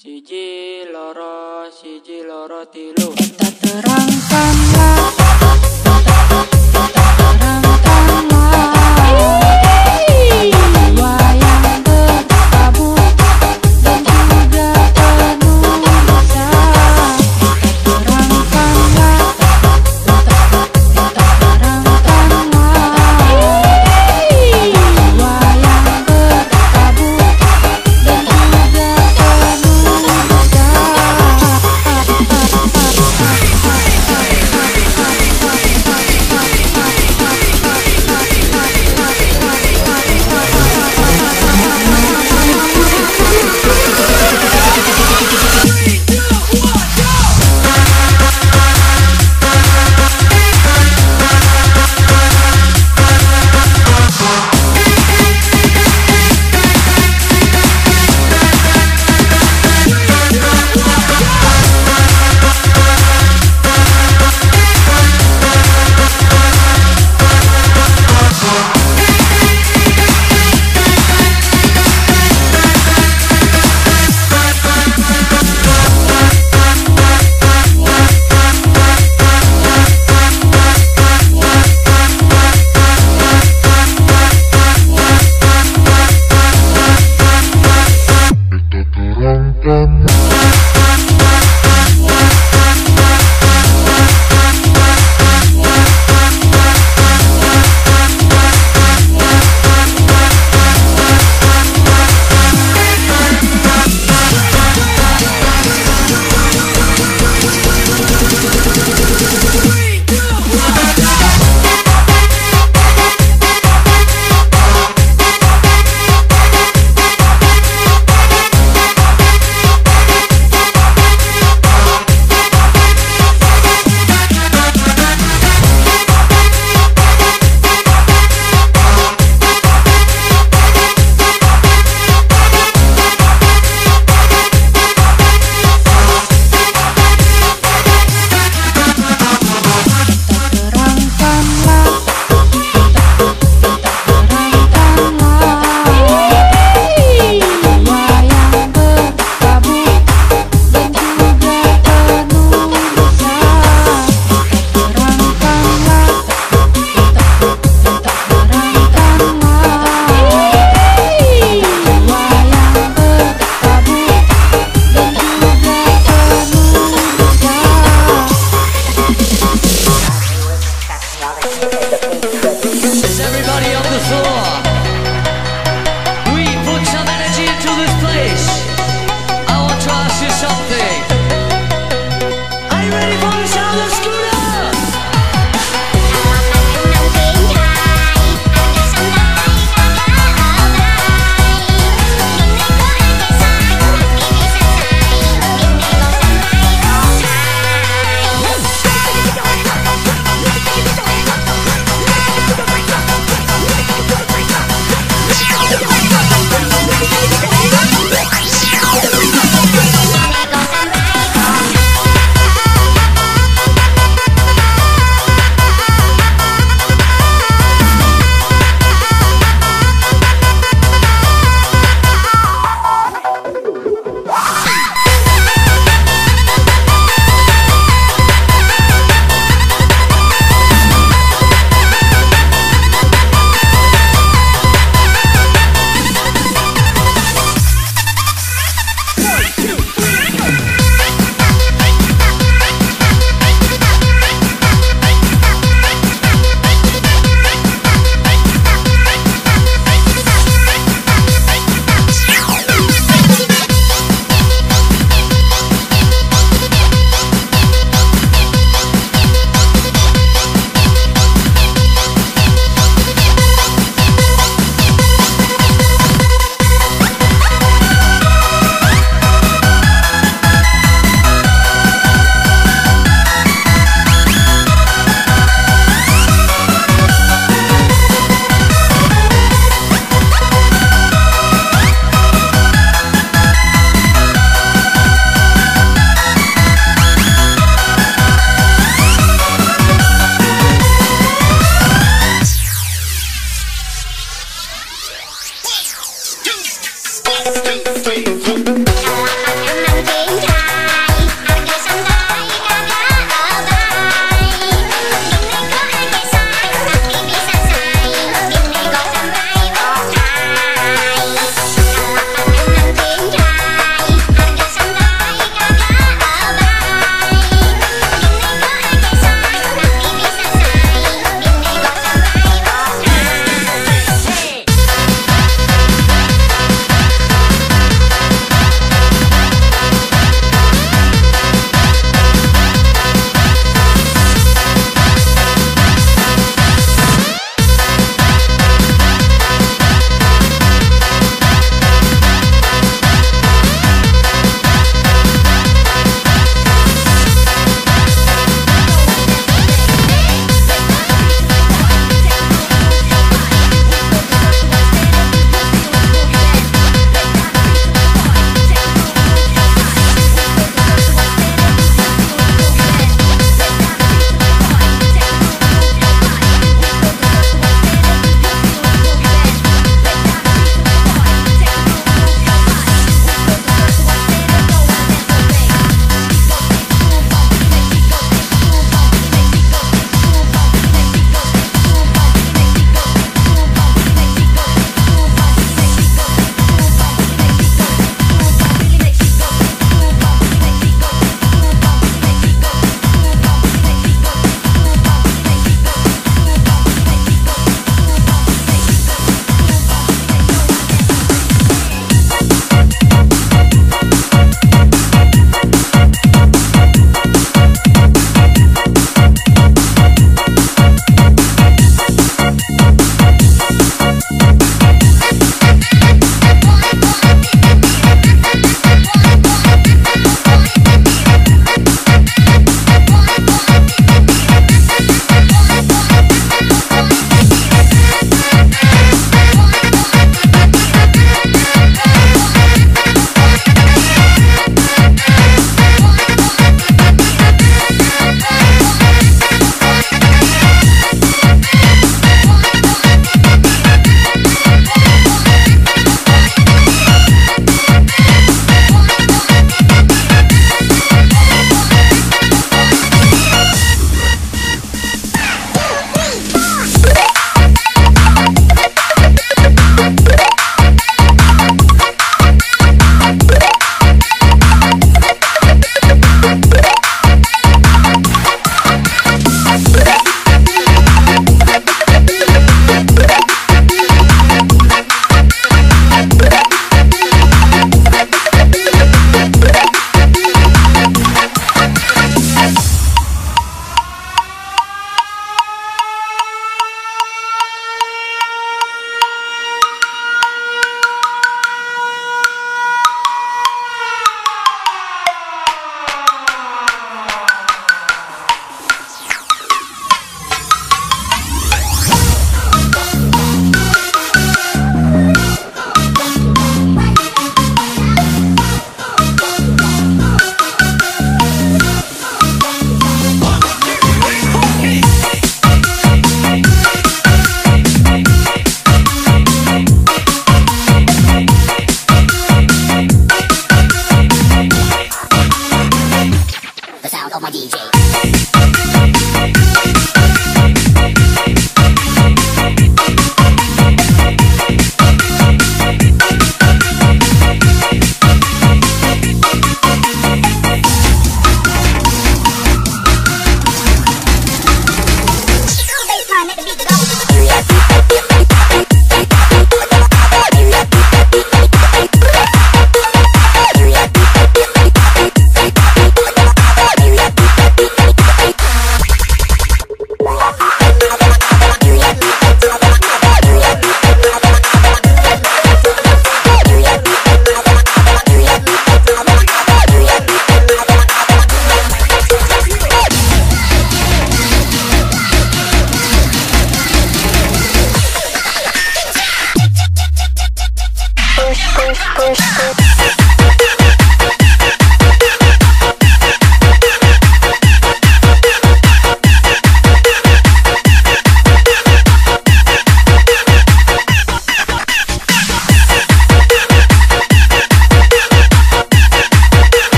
siji loro siji loro tilu. Kita terangkan